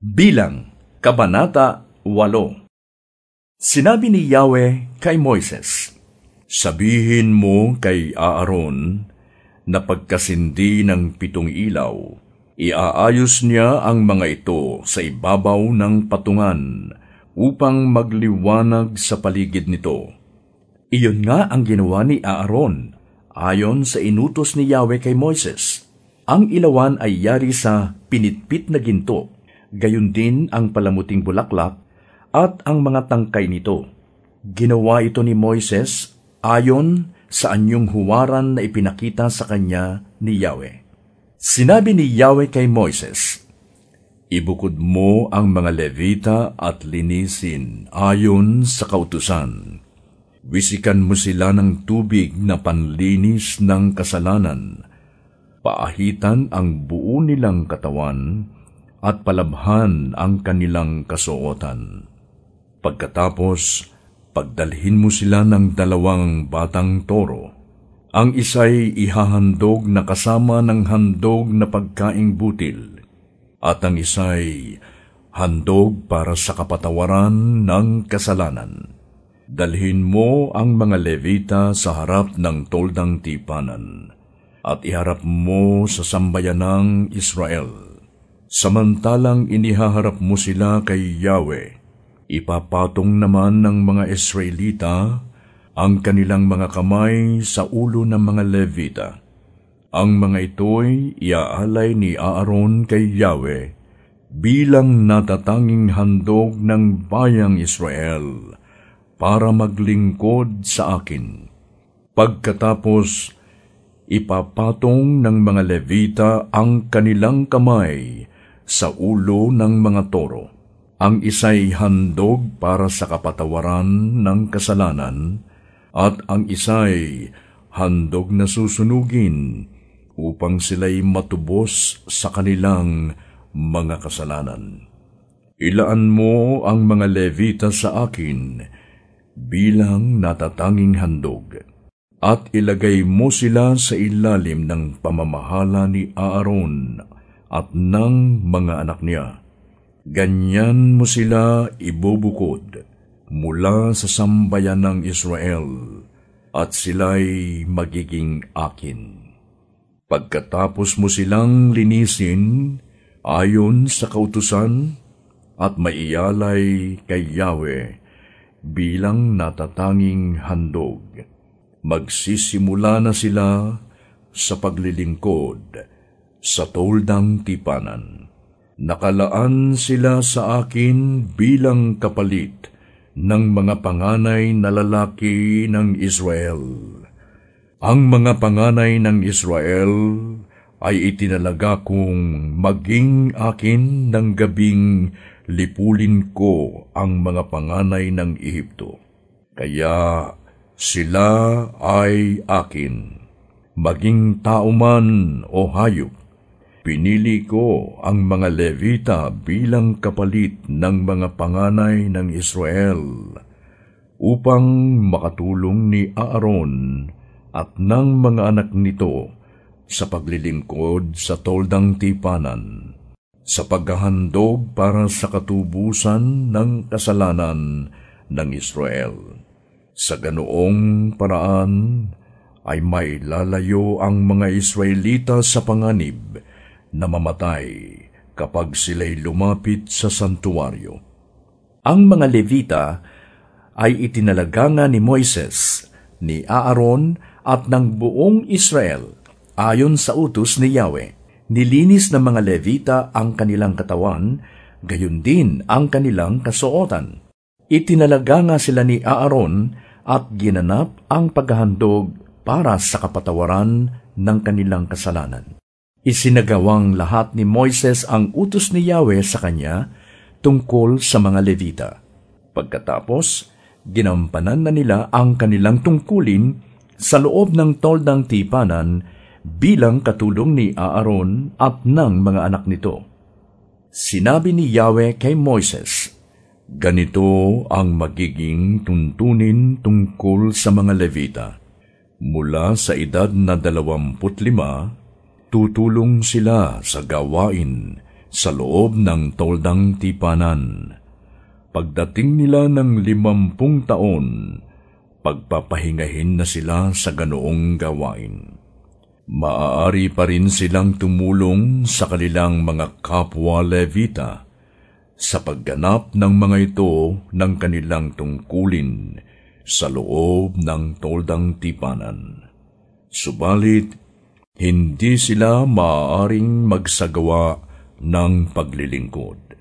Bilang, Kabanata 8 Sinabi ni Yahweh kay Moises, Sabihin mo kay Aaron na pagkasindi ng pitong ilaw, iaayos niya ang mga ito sa ibabaw ng patungan upang magliwanag sa paligid nito. Iyon nga ang ginawa ni Aaron ayon sa inutos ni Yahweh kay Moises. Ang ilawan ay yari sa pinitpit na ginto gayon din ang palamuting bulaklak at ang mga tangkay nito. Ginawa ito ni Moises ayon sa anyong huwaran na ipinakita sa kanya ni Yahweh. Sinabi ni Yahweh kay Moises, Ibukod mo ang mga Levita at linisin ayon sa kautusan. Wisikan mo sila ng tubig na panlinis ng kasalanan. Paahitan ang buo nilang katawan at palabhan ang kanilang kasuotan. Pagkatapos, pagdalhin mo sila ng dalawang batang toro. Ang isa'y ihahandog na kasama ng handog na pagkaing butil, at ang isa'y handog para sa kapatawaran ng kasalanan. Dalhin mo ang mga levita sa harap ng toldang tipanan, at iharap mo sa sambayan ng Israel Samantalang inihaharap mo sila kay Yahweh, ipapatong naman ng mga Israelita ang kanilang mga kamay sa ulo ng mga Levita. Ang mga ito'y iaalay ni Aaron kay Yahweh bilang natatanging handog ng bayang Israel para maglingkod sa akin. Pagkatapos, ipapatong ng mga Levita ang kanilang kamay sa ulo ng mga toro. Ang isa'y handog para sa kapatawaran ng kasalanan, at ang isa'y handog na susunugin upang sila'y matubos sa kanilang mga kasalanan. Ilaan mo ang mga Levita sa akin bilang natatanging handog, at ilagay mo sila sa ilalim ng pamamahala ni Aaron at ng mga anak niya. Ganyan mo sila ibubukod mula sa sambayan ng Israel at sila'y magiging akin. Pagkatapos mo silang linisin ayon sa kautusan at maialay kay Yahweh bilang natatanging handog, magsisimula na sila sa paglilingkod sa toldang tipanan. Nakalaan sila sa akin bilang kapalit ng mga panganay na lalaki ng Israel. Ang mga panganay ng Israel ay itinalaga kong maging akin ng gabing lipulin ko ang mga panganay ng Ehipto. Kaya sila ay akin, maging tao man o hayop, Pinili ko ang mga Levita bilang kapalit ng mga panganay ng Israel upang makatulong ni Aaron at ng mga anak nito sa paglilingkod sa toldang tipanan, sa paghahandog para sa katubusan ng kasalanan ng Israel. Sa ganoong paraan ay may lalayo ang mga Israelita sa panganib na mamatay kapag sila'y lumapit sa santuario. Ang mga Levita ay itinalaga nga ni Moises, ni Aaron at ng buong Israel ayon sa utos ni Yahweh. Nilinis ng mga Levita ang kanilang katawan, gayon din ang kanilang kasuotan. Itinalaga sila ni Aaron at ginanap ang paghahandog para sa kapatawaran ng kanilang kasalanan. Isinagawang lahat ni Moises ang utos ni Yahweh sa kanya tungkol sa mga Levita. Pagkatapos, ginampanan na nila ang kanilang tungkulin sa loob ng toldang tipanan bilang katulong ni Aaron at ng mga anak nito. Sinabi ni Yahweh kay Moises, Ganito ang magiging tuntunin tungkol sa mga Levita. Mula sa edad na dalawamput lima tutulong sila sa gawain sa loob ng toldang tipanan. Pagdating nila ng limampung taon, pagpapahingahin na sila sa ganoong gawain. Maaari pa rin silang tumulong sa kanilang mga kapwa Levita sa pagganap ng mga ito ng kanilang tungkulin sa loob ng toldang tipanan. Subalit, hindi sila maaaring magsagawa ng paglilingkod.